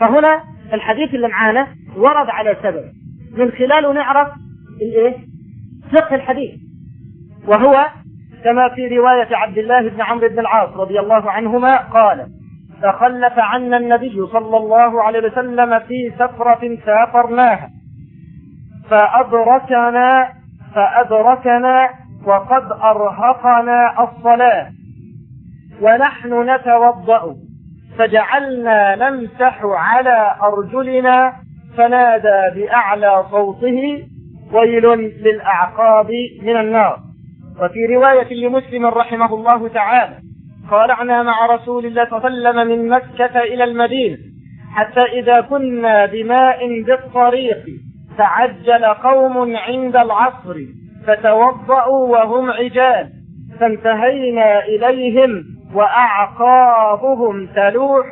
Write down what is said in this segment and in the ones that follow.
فهنا الحديث اللي معانا ورد على سبب. من خلاله نعرف الايه فقه الحديث. وهو كما في رواية عبد الله بن عمرو بن العاص رضي الله عنهما قال تخلف عنا النبي صلى الله عليه وسلم في سفرة سافرناها. فأدركنا فأدركنا وقد أرهقنا الصلاة. ونحن نتوضأ. فجعلنا نمسح على أرجلنا فنادى بأعلى صوته ويل للأعقاب من النار. وفي رواية لمسلم رحمه الله تعالى قارعنا مع رسول الله صلى الله عليه وسلم من مكة إلى المدينة حتى إذا كنا بماء بالطريق تعجل قوم عند العصر فتوضأوا وهم عجال فانتهينا إليهم وأعقابهم تلوح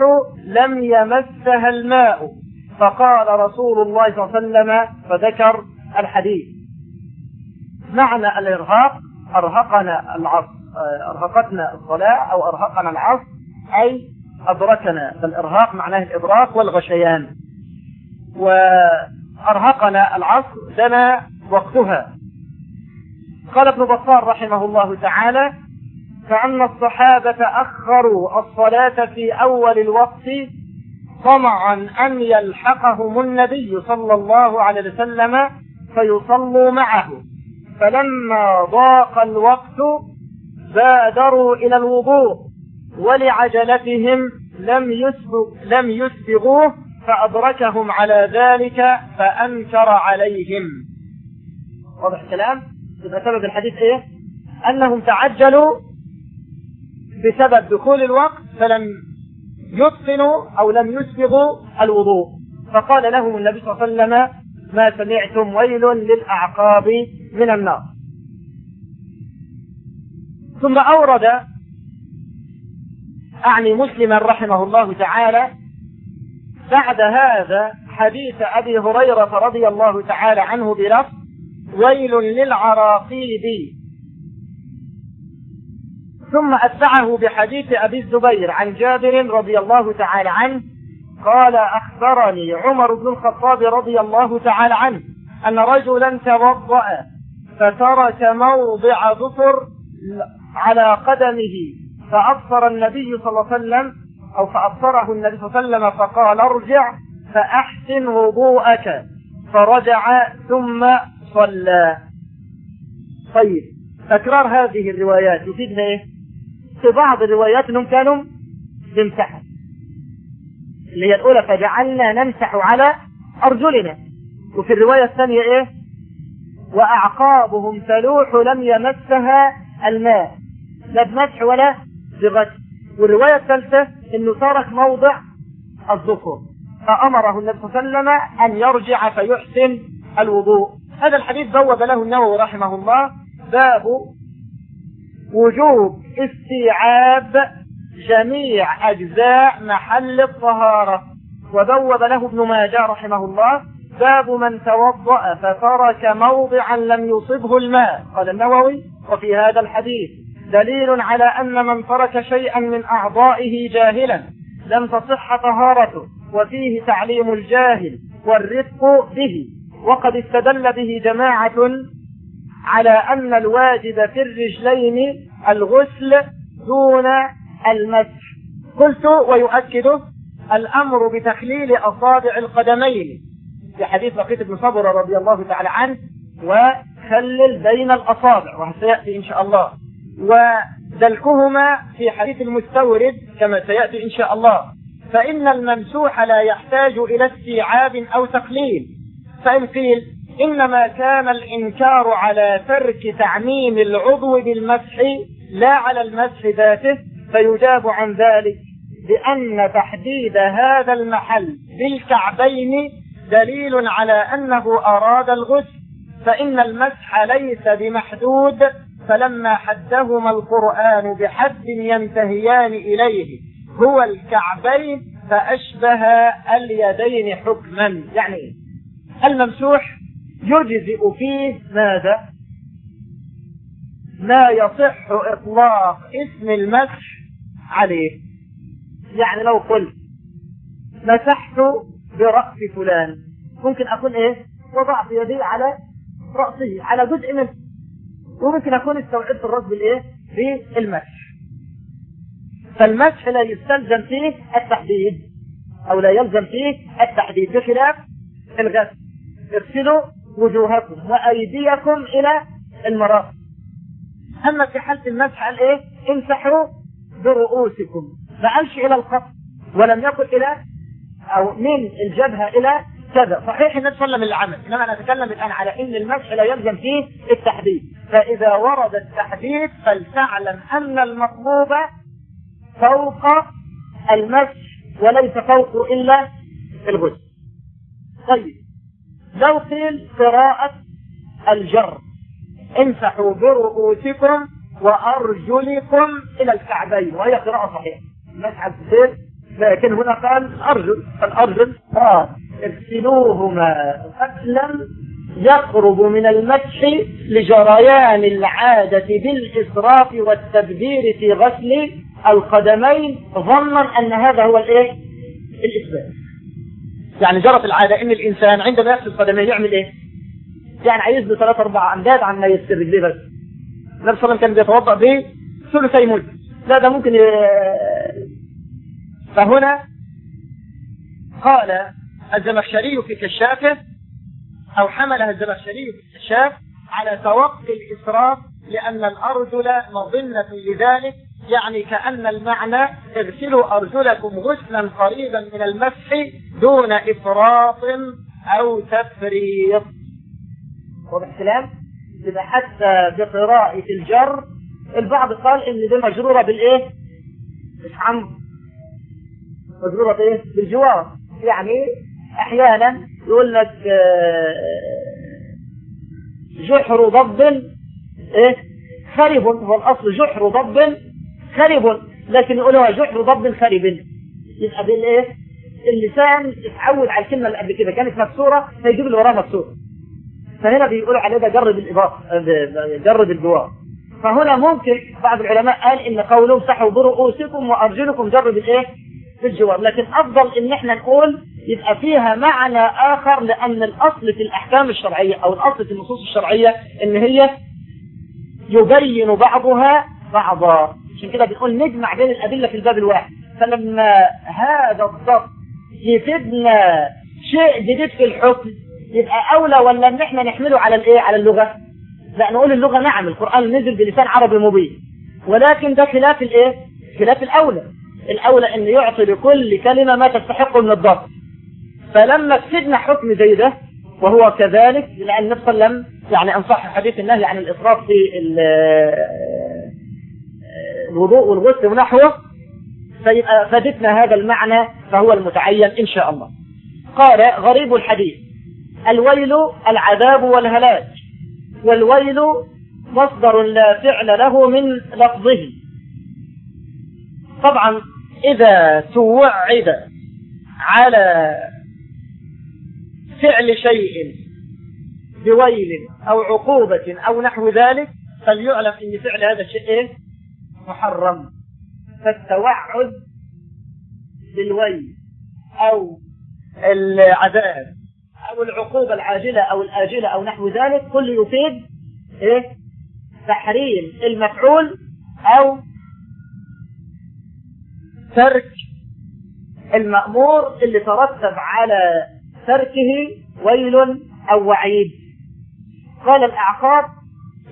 لم يمسها الماء. فقال رسول الله صلى الله عليه وسلم فذكر الحديث. معنى الإرهاق أرهقنا العصر أرهقتنا الصلاة أو أرهقنا العصر أي أدركنا. فالإرهاق معناه الإدراك والغشيان. وأرهقنا العصر دنا وقتها. قال ابن بطال رحمه الله تعالى فأن الصحابة أخروا الصلاة في أول الوقت طمعا أن يلحقهم النبي صلى الله عليه وسلم فيصلوا معه فلما ضاق الوقت بادروا إلى الوضوء ولعجلتهم لم يسبق لم يسبغوه فأدركهم على ذلك فأنكر عليهم واضح الكلام؟ يبقى سبب الحديث إيه؟ أنهم تعجلوا بسبب دخول الوقت فلم يتقنوا أو لم يسبغوا الوضوء. فقال لهم النبي صلى الله عليه وسلم ما سمعتم ويل للأعقاب من النار. ثم أورد أعني مسلما رحمه الله تعالى بعد هذا حديث أبي هريرة رضي الله تعالى عنه بلفظ ويل للعراقيب. ثم أتبعه بحديث أبي الزبير عن جابر رضي الله تعالى عنه قال أخبرني عمر بن الخطاب رضي الله تعالى عنه أن رجلا توضأ فترك موضع ظفر على قدمه فأبصر النبي صلى الله عليه وسلم أو فأبصره النبي صلى الله عليه وسلم فقال ارجع فأحسن وضوءك فرجع ثم صلى. طيب تكرار هذه الروايات يفيدنا إيه؟ في بعض الروايات انهم كانوا بيمسحوا اللي هي الأولى فجعلنا نمسح على أرجلنا. وفي الرواية الثانية إيه؟ وأعقابهم تلوح لم يمسها الماء. لا بمسح ولا بغسل. والرواية الثالثة إنه ترك موضع الظفر. فأمره النبي صلى الله عليه وسلم أن يرجع فيحسن الوضوء. هذا الحديث بوب له النووي رحمه الله. باب وجوب استيعاب جميع أجزاء محل الطهارة. وبوب له ابن ماجه رحمه الله باب من توضأ فترك موضعا لم يصبه الماء. قال النووي وفي هذا الحديث دليل على أن من ترك شيئا من أعضائه جاهلا لم تصح طهارته وفيه تعليم الجاهل والرفق به. وقد استدل به جماعة على أن الواجب في الرجلين الغسل دون المسح. قلت ويؤكد الأمر بتخليل أصابع القدمين. في حديث لقيت بن صبر رضي الله تعالى عنه وخلل بين الأصابع. وسيأتي إن شاء الله. ودلكهما في حديث المستورد كما سيأتي إن شاء الله. فإن الممسوح لا يحتاج إلى استيعاب أو تقليل. فإن قيل إنما كان الإنكار على ترك تعميم العضو بالمسح لا على المسح ذاته فيجاب عن ذلك بأن تحديد هذا المحل بالكعبين دليل على أنه أراد الغسل فإن المسح ليس بمحدود فلما حدهما القرآن بحد ينتهيان إليه هو الكعبين فأشبه اليدين حكما. يعني الممسوح يجزئ فيه ماذا؟ ما يصح إطلاق اسم المسح عليه. يعني لو قلت مسحت برأس فلان ممكن أكون إيه؟ وضعت يدي على رأسه على جزء منه. وممكن أكون استوعبت الرأس بالإيه بالمسح. فالمسح لا يستلزم فيه التحديد أو لا يلزم فيه التحديد بخلاف الغسل. اغسلوا وجوهكم وأيديكم إلى المرافق. أما في حالة المسح قال إيه امسحوا برؤوسكم. ما قالش إلى القصر ولم يقل إلى أو من الجبهة إلى كذا. صحيح النبي صلى الله العمل. إنما أنا أتكلم الآن على إن المسح لا يلزم فيه التحديد. فإذا ورد التحديد فلتعلم أن المطلوب فوق المسح وليس فوق إلا الغسل. طيب. لو قيل قراءة الجر. امسحوا برؤوسكم وأرجلكم إلى الكعبين. وهي قراءة صحيحة. مسح الكثير لكن هنا قال أرجل. الأرجل آه اغسلوهما غسلا يقرب من المسح لجريان العادة بالإسراف والتبذير في غسل القدمين. ظنا أن هذا هو الإيه؟ الإثبات. يعني جرت العادة إن الإنسان عندما يغسل قدميه يعمل إيه يعني عايز له ثلاث أربع امداد عن ما يغسل رجليه بس النبي صلى الله عليه وسلم كان بيتوضأ بثلثي مد لا ده ممكن. فهنا قال الزمخشري في كشافه أو حملها الزمخشري في الكشاف على توقي الإسراف لأن الأرجل مظنة لذلك يعني كأن المعنى اغسلوا أرجلكم غسلا قريبا من المسح دون إفراط أو تفريط واضح الكلام؟ إذا حتى بقراءة الجر البعض قال إن دي مجرورة بالإيه؟ مش عم مجرورة بإيه؟ بالجوار يعني أحيانا يقول لك جحر ضب إيه؟ خرب هو الأصل جحر ضب خرب لكن يقولوا جحر ضب خرب يبقى بالايه اللسان اتعود على الكلمة اللي قبل كده. كانت مكسورة فيجيب اللي وراها مكسوره فهنا بيقولوا عليه ده جرد الاضافه جرد الجوار. فهنا ممكن بعض العلماء قال إن قوله امسحوا برؤوسكم وأرجلكم جرد الايه بالجوار لكن أفضل إن إحنا نقول يبقى فيها معنى آخر لأن الأصل في الأحكام الشرعية أو الأصل في النصوص الشرعية إن هي يبين بعضها بعضا. عشان كده بنقول نجمع بين الأدلة في الباب الواحد. فلما هذا الضبط يفيدنا شيء جديد في الحكم يبقى أولى ولا إن إحنا نحمله على الإيه؟ على اللغة؟ لا نقول اللغة نعم القرآن نزل بلسان عربي مبين. ولكن ده خلاف الإيه؟ خلاف الأولى. الأولى إن يعطي لكل كلمة ما تستحق من الضبط. فلما تفيدنا حكم زي ده وهو كذلك لأن النبي صلى الله عليه وسلم يعني أنصح حديث النهي عن الإسراف في الوضوء والغسل ونحوه فيبقى فادتنا هذا المعنى فهو المتعين إن شاء الله قال غريب الحديث الويل العذاب والهلاك والويل مصدر لا فعل له من لفظه طبعا إذا توعد على فعل شيء بويل أو عقوبة أو نحو ذلك فليعلم أن فعل هذا الشيء إيه؟ محرم فالتوعد بالويل أو العذاب أو العقوبة العاجلة أو الآجلة أو نحو ذلك كل يفيد إيه؟ تحريم المفعول أو ترك المأمور اللي ترتب على تركه ويل أو وعيد قال الأعقاب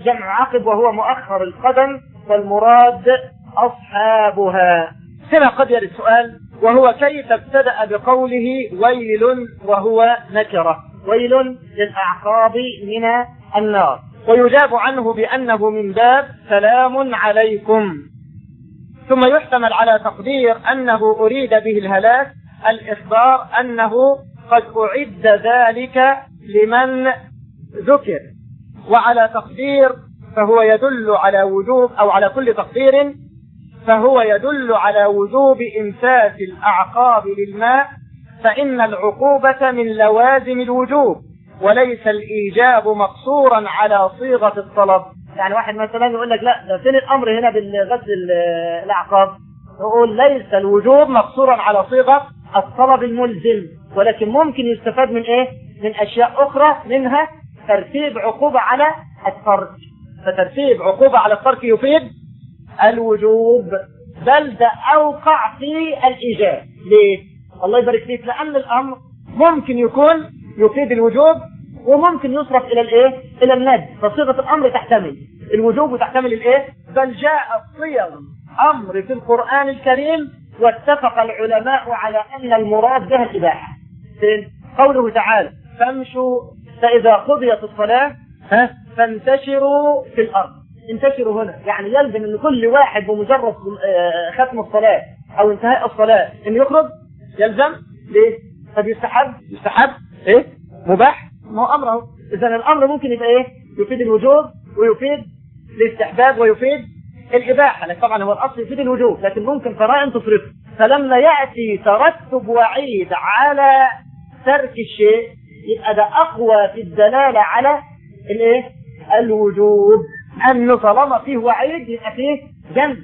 جمع عقب وهو مؤخر القدم والمراد أصحابها. هنا قد يرد السؤال وهو كيف ابتدأ بقوله ويل وهو نكرة؟ ويل للأعقاب من النار. ويجاب عنه بأنه من باب سلام عليكم. ثم يحتمل على تقدير أنه أريد به الهلاك الإخبار أنه قد أعد ذلك لمن ذكر. وعلى تقدير فهو يدل على وجوب أو على كل تقدير فهو يدل على وجوب إمساك الأعقاب للماء فإن العقوبة من لوازم الوجوب وليس الإيجاب مقصورا على صيغة الطلب. يعني واحد مثلا يقول لك لا ده فين الأمر هنا بالغسل الأعقاب؟ نقول ليس الوجوب مقصورا على صيغة الطلب الملزم ولكن ممكن يستفاد من إيه؟ من أشياء أخرى منها ترتيب عقوبة على الترك فترتيب عقوبة على الترك يفيد الوجوب بل ده أوقع في الإيجاب. ليه؟ الله يبارك فيك لأن الأمر ممكن يكون يفيد الوجوب وممكن يصرف إلى الإيه؟ إلى الند. فصيغة الأمر تحتمل. الوجوب وتحتمل الإيه؟ بل جاء صيغ أمر في القرآن الكريم واتفق العلماء على أن المراد بها الإباحة. قوله تعالى فامشوا فإذا قضيت الصلاة ها؟ فانتشروا في الأرض. انتشروا هنا. يعني يلزم إن كل واحد بمجرد آه، ختم الصلاة أو انتهاء الصلاة انه يخرج يلزم ليه؟ طب يستحب. يستحب. إيه؟ مباح. ما هو أمر اهو اذا الأمر ممكن يبقى إيه؟ يفيد الوجوب ويفيد الاستحباب ويفيد الإباحة. لكن طبعا هو الأصل يفيد الوجوب لكن ممكن قرائن تصرفه. فلما يأتي ترتب وعيد على ترك الشيء يبقى ده أقوى في الدلالة على الايه؟ الوجوب انه طالما فيه وعيد يبقى فيه ذنب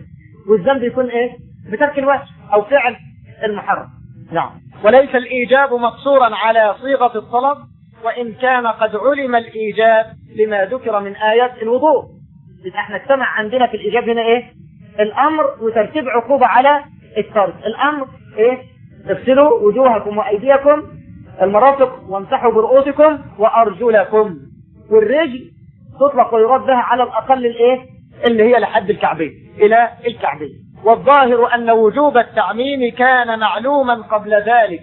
والذنب يكون إيه؟ بترك الواجب أو فعل المحرم نعم وليس الإيجاب مقصورا على صيغة الطلب وإن كان قد علم الإيجاب لما ذكر من آيات الوضوء يبقى إحنا اجتمع عندنا في الإيجاب هنا إيه؟ الأمر وترتيب عقوبة على الترك الأمر إيه؟ اغسلوا وجوهكم وأيديكم المرافق وامسحوا برؤوسكم وأرجلكم والرجل تطلق ويراد بها على الأقل الإيه؟ اللي هي لحد الكعبين إلى الكعبين. والظاهر أن وجوب التعميم كان معلوما قبل ذلك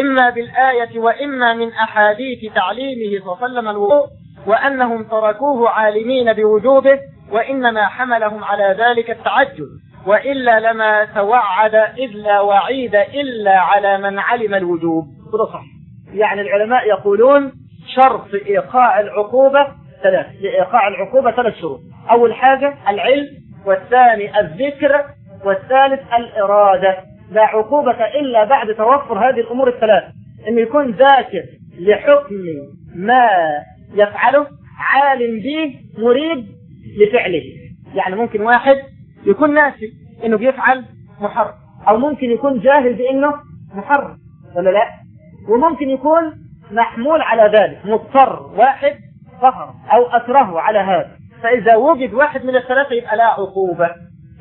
إما بالآية وإما من أحاديث تعليمه صلى الله عليه وسلم الوضوء وأنهم تركوه عالمين بوجوبه وإنما حملهم على ذلك التعجل. وإلا لما توعد إذ لا وعيد إلا على من علم الوجوب. هذا صح يعني العلماء يقولون شرط ايقاع العقوبة ثلاث لإيقاع العقوبة ثلاث شروط. أول حاجة العلم والثاني الذكر والثالث الإرادة. لا عقوبة إلا بعد توفر هذه الأمور الثلاث. إنه يكون ذاكر لحكم ما يفعله عالم به مريد لفعله. يعني ممكن واحد يكون ناسي إنه بيفعل محرم أو ممكن يكون جاهل بإنه محرم ولا لا؟ وممكن يكون محمول على ذلك مضطر واحد فخر أو أكره على هذا. فإذا وجد واحد من الثلاثة يبقى لا عقوبة.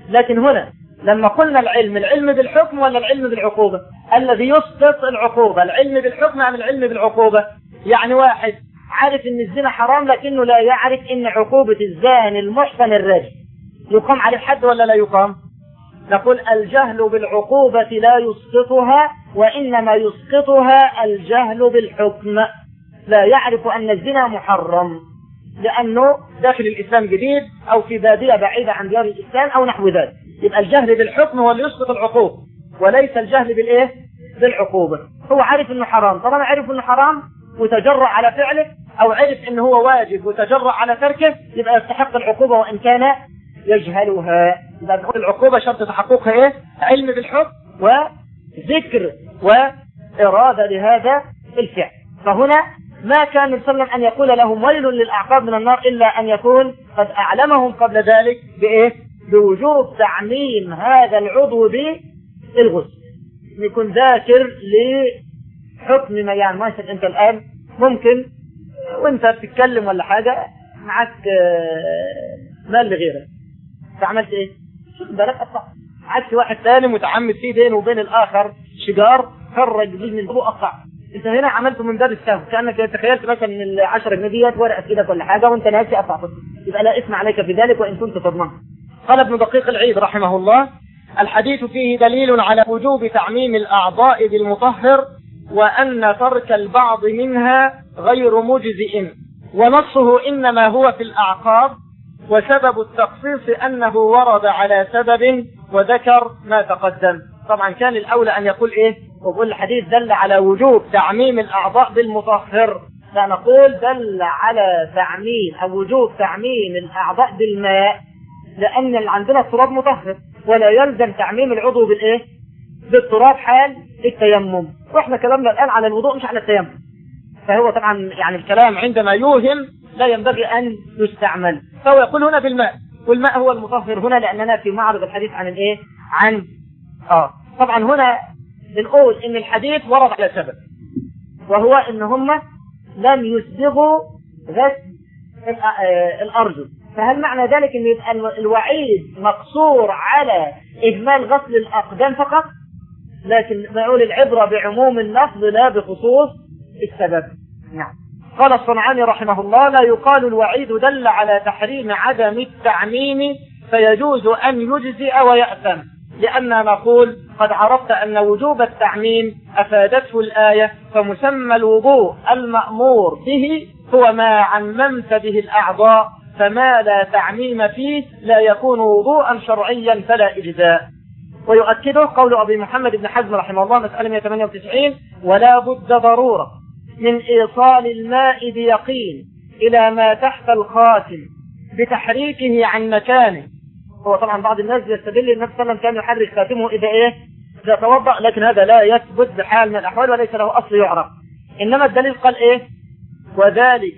لكن هنا لما قلنا العلم العلم بالحكم ولا العلم بالعقوبة؟ الذي يسقط العقوبة. العلم بالحكم عن العلم بالعقوبة؟ يعني واحد عارف إن الزنا حرام لكنه لا يعرف إن عقوبة الزاني المحسن الرجل. يقام عليه الحد ولا لا يقام؟ نقول الجهل بالعقوبة لا يسقطها وإنما يسقطها الجهل بالحكم. لا يعرف أن الزنا محرم لأنه داخل الإسلام جديد أو في بادية بعيدة عن ديار الإسلام أو نحو ذلك. يبقى الجهل بالحكم هو اللي يسقط العقوبة وليس الجهل بالإيه؟ بالعقوبة. هو عارف أنه حرام. طالما عرف أنه حرام وتجرأ على فعله أو عرف أنه هو واجب وتجرأ على تركه يبقى يستحق العقوبة وإن كان يجهلها. يبقى العقوبة شرط تحققها إيه؟ علم بالحكم وذكر وإرادة لهذا الفعل. فهنا ما كان صلى أن يقول لهم ويل للأعقاب من النار إلا أن يكون قد أعلمهم قبل ذلك بإيه؟ بوجوب تعميم هذا العضو بالغسل. يكون ذاكر لحكم ما يعني مثلا أنت الآن ممكن وأنت بتتكلم ولا حاجة معك آه، مال لغيرك. فعملت إيه؟ شوف بالك أصلا عكس واحد ثاني متعمد فيه بينه وبين الآخر شجار خرج من البوء قطع أنت هنا عملته من باب السهو. كأنك تخيلت مثلا ان ال 10 جنيه ديت ورقة في إيدك ولا حاجة وأنت ناسي اقطع يبقى لا اسم عليك في ذلك وإن كنت تضمن. قال ابن دقيق العيد رحمه الله الحديث فيه دليل على وجوب تعميم الأعضاء بالمطهر وأن ترك البعض منها غير مجزئ. ونصه إنما هو في الأعقاب وسبب التخصيص أنه ورد على سبب وذكر ما تقدم. طبعا كان الأولى أن يقول إيه؟ وقول الحديث دل على وجوب تعميم الأعضاء بالمطهر. فنقول دل على تعميم أو وجوب تعميم الأعضاء بالماء لأن اللي عندنا التراب مطهر ولا يلزم تعميم العضو بالإيه؟ بالتراب حال التيمم. وإحنا كلامنا الآن على الوضوء مش على التيمم. فهو طبعا يعني الكلام عندما يوهم لا ينبغي أن يستعمل. فهو يقول هنا بالماء. والماء هو المطهر هنا لأننا في معرض الحديث عن الإيه؟ عن آه. طبعا هنا بنقول إن الحديث ورد على سبب وهو إن هم لم يسبغوا غسل الارجل فهل معنى ذلك إن يبقى الوعيد مقصور على اهمال غسل الأقدام فقط؟ لكن نقول العبرة بعموم اللفظ لا بخصوص السبب. نعم. قال الصنعاني رحمه الله لا يقال الوعيد دل على تحريم عدم التعميم فيجوز أن يجزئ ويأثم. لأننا نقول قد عرفت أن وجوب التعميم أفادته الآية فمسمى الوضوء المأمور به هو ما عممت به الأعضاء فما لا تعميم فيه لا يكون وضوءا شرعيا فلا إجزاء. ويؤكده قول أبي محمد بن حزم رحمه الله مسألة 198 ولا بد ضرورة. من إيصال الماء بيقين إلى ما تحت الخاتم بتحريكه عن مكانه. هو طبعا بعض الناس يستدل النبي صلى الله عليه وسلم كان يحرك خاتمه إذا إيه؟ إذا توضأ لكن هذا لا يثبت بحال من الأحوال وليس له أصل يعرف. إنما الدليل قال إيه؟ وذلك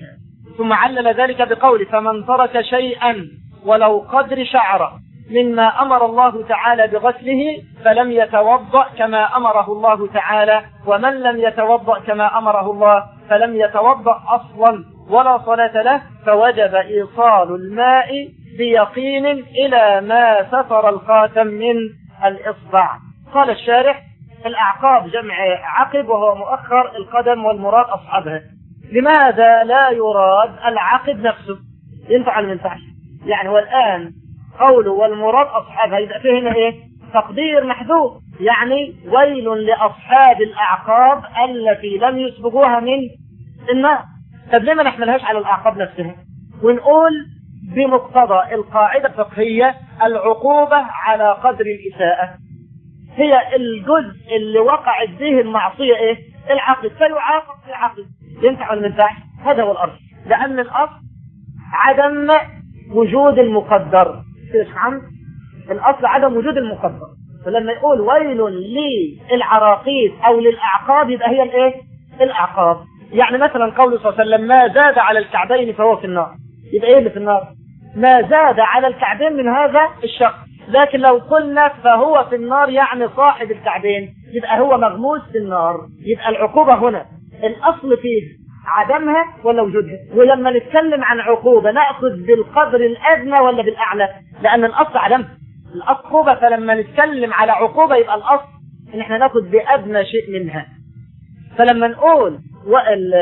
ثم علل ذلك بقول فمن ترك شيئا ولو قدر شعره مما أمر الله تعالى بغسله فلم يتوضأ كما أمره الله تعالى ومن لم يتوضأ كما أمره الله فلم يتوضأ أصلا ولا صلاة له فوجب إيصال الماء بيقين إلى ما ستر الخاتم من الإصبع. قال الشارح الأعقاب جمع عقب وهو مؤخر القدم والمراد أصحابها. لماذا لا يراد العقب نفسه؟ ينفع من تحت يعني والآن قوله والمراد أصحابها. يبقى فيه هنا إيه؟ تقدير محذوف. يعني ويل لأصحاب الأعقاب التي لم يسبقوها من النار طب ليه ما نحملهاش على الأعقاب نفسها؟ ونقول بمقتضى القاعدة الفقهية العقوبة على قدر الإساءة. هي الجزء اللي وقعت به المعصية إيه؟ العقل. فيعاقب في العقل. ينفع ولا ينفع هذا هو الأصل. لأن الأصل عدم وجود المقدر. عن الأصل عدم وجود المقدر. فلما يقول ويل للعراقيب أو للأعقاب يبقى هي الإيه؟ الأعقاب. يعني مثلا قوله صلى الله عليه وسلم ما زاد على الكعبين فهو في النار. يبقى إيه اللي في النار؟ ما زاد على الكعبين من هذا الشخص لكن لو قلنا فهو في النار يعني صاحب الكعبين يبقى هو مغموس في النار. يبقى العقوبة هنا. الأصل فيه عدمها ولا وجودها. ولما نتكلم عن عقوبة نأخذ بالقدر الأدنى ولا بالأعلى؟ لأن الأصل عدمها العقوبة فلما نتكلم على عقوبة يبقى الأصل إن إحنا نأخذ بأدنى شيء منها. فلما نقول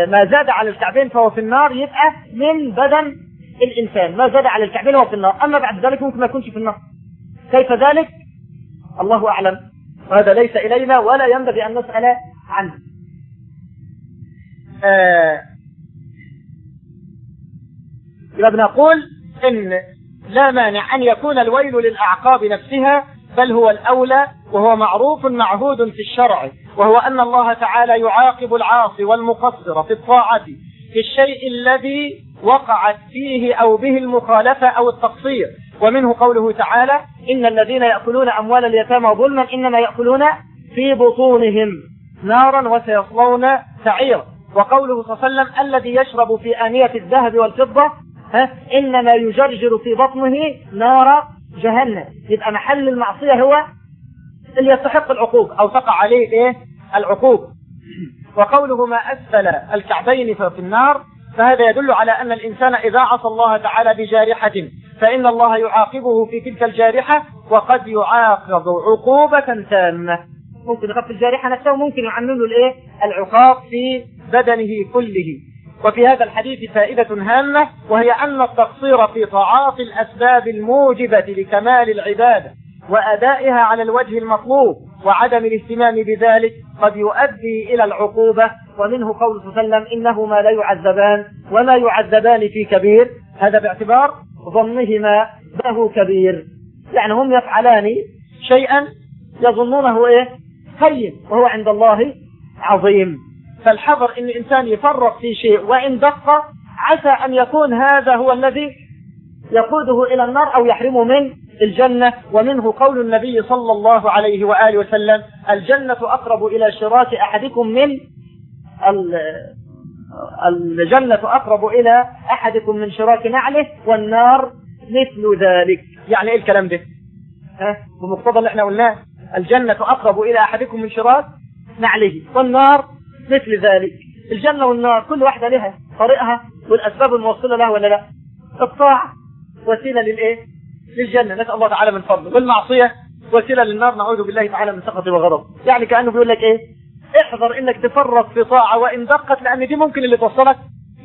ما زاد على الكعبين فهو في النار يبقى من بدن الإنسان. ما زاد على الكعبين هو في النار. أما بعد ذلك ممكن ما يكونش في النار. كيف ذلك؟ الله أعلم. وهذا ليس إلينا ولا ينبغي أن نسأل عنه. يبقى بنقول إن لا مانع أن يكون الويل للأعقاب نفسها بل هو الأولى وهو معروف معهود في الشرع وهو أن الله تعالى يعاقب العاصي والمقصر في الطاعة في الشيء الذي وقعت فيه أو به المخالفة أو التقصير. ومنه قوله تعالى إن الذين يأكلون أموال اليتامى ظلما إنما يأكلون في بطونهم نارا وسيصلون سعيرا. وقوله صلى الله عليه وسلم الذي يشرب في آنية الذهب والفضة ها إنما يجرجر في بطنه نار جهنم. يبقى محل المعصية هو اللي يستحق العقوق أو تقع عليه إيه؟ العقوق. وقوله ما أسفل الكعبين في النار فهذا يدل على أن الإنسان إذا عصى الله تعالى بجارحة فإن الله يعاقبه في تلك الجارحة وقد يعاقب عقوبة تامة. ممكن يخف الجارحة نفسه وممكن يعمل الإيه؟ العقاب في بدنه كله. وفي هذا الحديث فائدة هامة وهي أن التقصير في تعاطي الأسباب الموجبة لكمال العبادة وأدائها على الوجه المطلوب وعدم الاهتمام بذلك قد يؤدي إلى العقوبة. ومنه قول صلى الله عليه وسلم إنهما لا يعذبان وما يعذبان في كبير. هذا باعتبار ظنهما له كبير. يعني هم يفعلان شيئا يظنونه إيه؟ خير وهو عند الله عظيم. فالحذر إن الإنسان يفرط في شيء وإن دق عسى أن يكون هذا هو الذي يقوده إلى النار أو يحرمه من الجنة. ومنه قول النبي صلى الله عليه وآله وسلم الجنة أقرب إلى شراك أحدكم من الجنة أقرب إلى أحدكم من شراك نعله والنار مثل ذلك. يعني إيه الكلام ده؟ ها؟ بمقتضى اللي إحنا قلناه. الجنة أقرب إلى أحدكم من شراك نعله والنار مثل ذلك. الجنة والنار كل واحدة لها طريقها والأسباب الموصلة لها ولا لا. الطاعة وسيلة للإيه؟ للجنة. نسأل الله تعالى من فضله. والمعصية وسيلة للنار. نعوذ بالله تعالى من سخطه وغضبه يعني كأنه بيقول لك إيه؟ احذر إنك تفرط في طاعة وإن دقت لأن دي ممكن اللي توصلك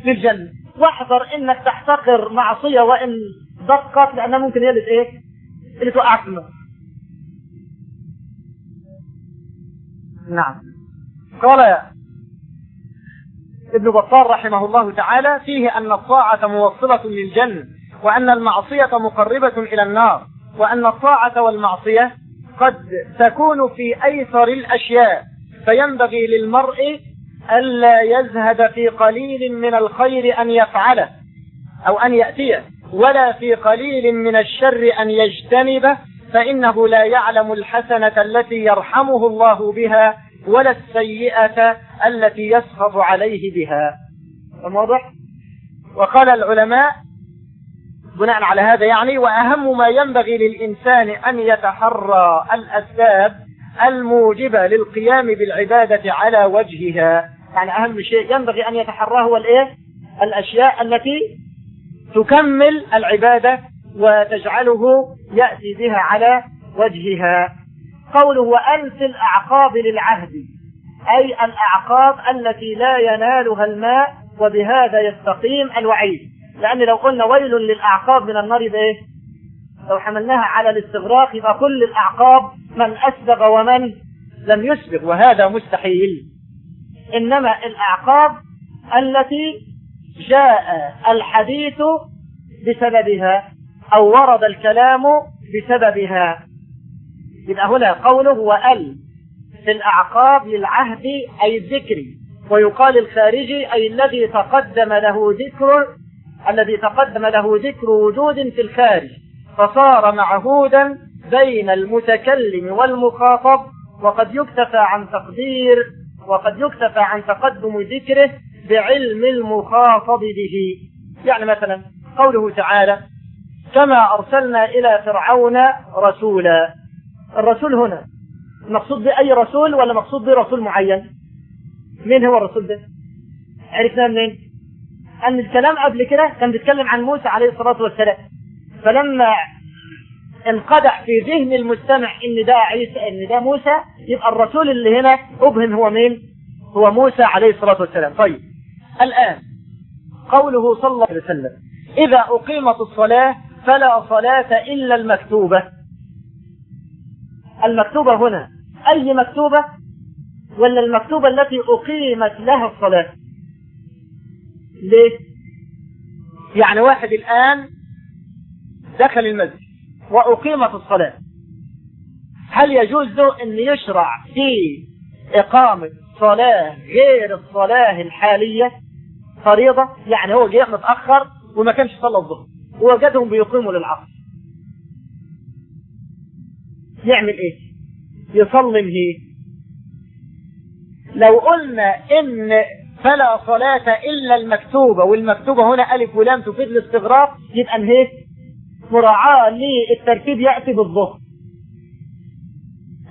للجنة. واحذر إنك تحتقر معصية وإن دقت لأنها ممكن هي اللي إيه؟ اللي توقعك النار نعم. قال ابن بطال رحمه الله تعالى فيه أن الطاعة موصلة للجنة وأن المعصية مقربة إلى النار وأن الطاعة والمعصية قد تكون في أيسر الأشياء فينبغي للمرء ألا يزهد في قليل من الخير أن يفعله أو أن يأتيه ولا في قليل من الشر أن يجتنبه فإنه لا يعلم الحسنة التي يرحمه الله بها ولا السيئة التي يسخط عليه بها. واضح وقال العلماء بناء على هذا يعني وأهم ما ينبغي للإنسان أن يتحرى الأسباب الموجبة للقيام بالعبادة على وجهها. يعني أهم شيء ينبغي أن يتحراه هو الإيه؟ الأشياء التي تكمل العبادة وتجعله يأتي بها على وجهها. قوله وأنس الأعقاب للعهد أي الأعقاب التي لا ينالها الماء وبهذا يستقيم الوعيد. لأن لو قلنا ويل للأعقاب من النار إيه؟ لو حملناها على الاستغراق يبقى كل الأعقاب من أسبغ ومن لم يسبغ وهذا مستحيل. إنما الأعقاب التي جاء الحديث بسببها أو ورد الكلام بسببها. يبقى هنا قوله وأل في الأعقاب للعهد أي الذكر. ويقال الخارجي أي الذي تقدم له ذكر الذي تقدم له ذكر وجود في الخارج. فصار معهودا بين المتكلم والمخاطب وقد يكتفى عن تقدير وقد يكتفى عن تقدم ذكره بعلم المخاطب به. يعني مثلا قوله تعالى كما أرسلنا إلى فرعون رسولا الرسول هنا. مقصود بأي رسول ولا مقصود برسول معين؟ مين هو الرسول ده؟ عرفنا منين؟ أن الكلام قبل كده كان بيتكلم عن موسى عليه الصلاة والسلام. فلما انقدح في ذهن المستمع إن ده عيسى إن ده موسى يبقى الرسول اللي هنا أبهم هو مين؟ هو موسى عليه الصلاة والسلام. طيب الآن قوله صلى الله عليه وسلم إذا أقيمت الصلاة فلا صلاة إلا المكتوبة. المكتوبة هنا. أي مكتوبة؟ ولا المكتوبة التي أقيمت لها الصلاة؟ ليه؟ يعني واحد الآن دخل المسجد وأقيمت الصلاة. هل يجوز له أن يشرع في إقامة صلاة غير الصلاة الحالية؟ فريضة؟ يعني هو جاء متأخر وما كانش صلى الظهر. ووجدهم بيقيموا للعصر. يعمل إيه؟ يصلي إيه لو قلنا إن فلا صلاة إلا المكتوبة والمكتوبة هنا ألف ولام تفيد الاستغراق يبقى انهيه مراعاة للترتيب يأتي بالظهر.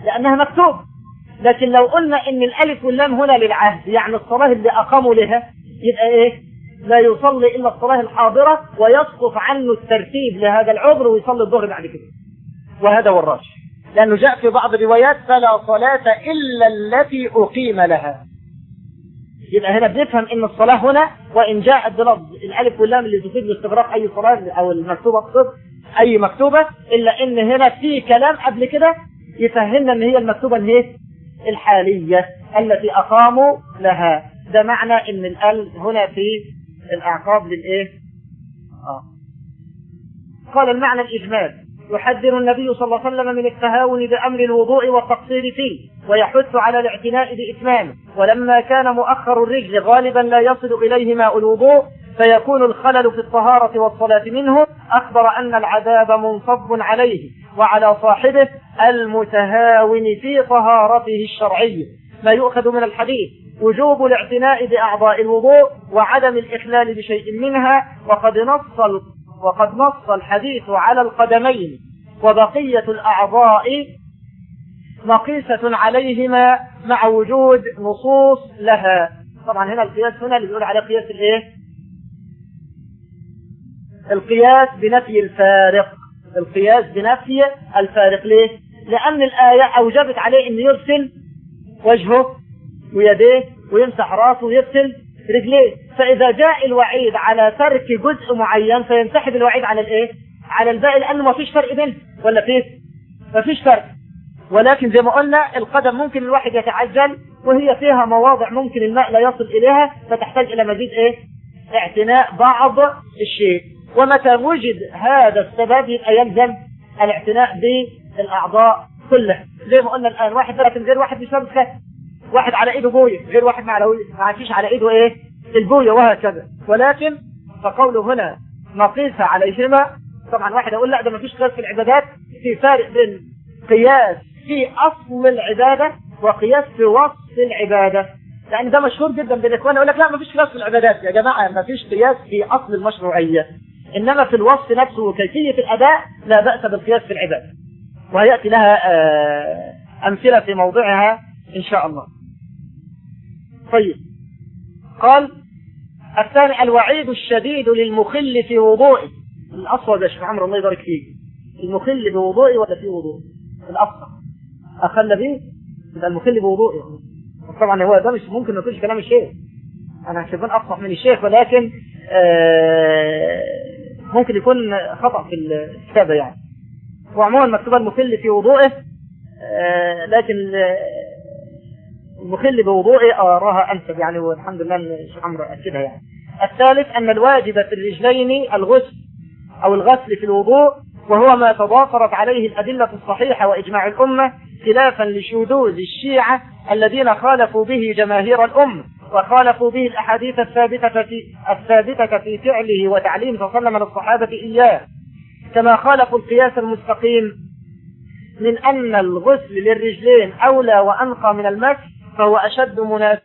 لأنها مكتوبة لكن لو قلنا إن الألف واللام هنا للعهد يعني الصلاة اللي أقاموا لها يبقى إيه؟ لا يصلي إلا الصلاة الحاضرة ويسقط عنه الترتيب لهذا العذر ويصلي الظهر بعد كده. وهذا هو الراجح. لأنه جاء في بعض الروايات فلا صلاة إلا التي أقيم لها. يبقى هنا بنفهم إن الصلاة هنا وإن جاءت بلفظ الألف واللام اللي تفيد باستغراق أي صلاة أو المكتوبة أقصد أي مكتوبة إلا إن هنا في كلام قبل كده يفهمنا إن هي المكتوبة الايه الحالية التي اقاموا لها. ده معنى إن الأل هنا في الأعقاب للإيه؟ آه. قال المعنى الإجمال. يحذر النبي صلى الله عليه وسلم من التهاون بأمر الوضوء والتقصير فيه ويحث على الاعتناء بإتمامه ولما كان مؤخر الرجل غالبا لا يصل إليه ماء الوضوء فيكون الخلل في الطهارة والصلاة منه. أخبر أن العذاب منصب عليه وعلى صاحبه المتهاون في طهارته الشرعية ما يؤخذ من الحديث وجوب الاعتناء بأعضاء الوضوء وعدم الإخلال بشيء منها وقد نص وقد نص الحديث على القدمين وبقية الأعضاء مقيسة عليهما مع وجود نصوص لها. طبعا هنا القياس هنا اللي بيقول عليه قياس الإيه؟ القياس بنفي الفارق. القياس بنفي الفارق. ليه؟ لأن الآية أوجبت عليه أن يغسل وجهه ويديه ويمسح رأسه ويغسل رجليه. فإذا جاء الوعيد على ترك جزء معين فينسحب الوعيد على الإيه؟ على الباقي لأنه ما فيش فرق بينه ولا فيه؟ ما فيش فرق ولكن زي ما قلنا القدم ممكن الواحد يتعجل وهي فيها مواضع ممكن الماء لا يصل إليها فتحتاج إلى مزيد إيه؟ اعتناء بعض الشيء ومتى وجد هذا السبب يبقى يلزم الاعتناء بالأعضاء كلها زي ما قلنا الآن واحد لكن غير واحد مش لابس واحد على إيده بوية غير واحد ما على ما فيش على إيده إيه البويه وهكذا. ولكن فقوله هنا نقيس عليهما طبعا واحد يقول لا ده ما فيش قياس في العبادات في فارق بين قياس في أصل العبادة وقياس في وصف العبادة. لأن ده مشهور جدا بين إخواننا يقول لك لا ما فيش قياس في العبادات يا جماعة ما فيش قياس في أصل المشروعية. إنما في الوصف نفسه وكيفية الأداء لا بأس بالقياس في العبادة. ويأتي لها أمثلة في موضعها إن شاء الله. طيب. قال الثاني الوعيد الشديد للمخل في وضوئه. الأصوب يا شيخ عمرو الله يبارك فيك. المخل بوضوئه ولا في وضوء الأصل أخل به؟ يبقى المخل بوضوئه. طبعا هو ده مش ممكن ما يكونش كلام الشيخ. أنا هشوفون أفصح من الشيخ ولكن آه ممكن يكون خطأ في الكتابة يعني. وعموما مكتوبة المخل في وضوئه آه لكن المخل بوضوئه أراها أنسب يعني والحمد لله الشيخ عمرو أكدها يعني. الثالث أن الواجب في الرجلين الغسل أو الغسل في الوضوء وهو ما تضافرت عليه الأدلة الصحيحة وإجماع الأمة خلافا لشذوذ الشيعة الذين خالفوا به جماهير الأمة وخالفوا به الأحاديث الثابتة في الثابتة في فعله وتعليم صلى الله عليه وسلم للصحابة إياه. كما خالفوا القياس المستقيم من أن الغسل للرجلين أولى وأنقى من المسح فهو أشد مناسبة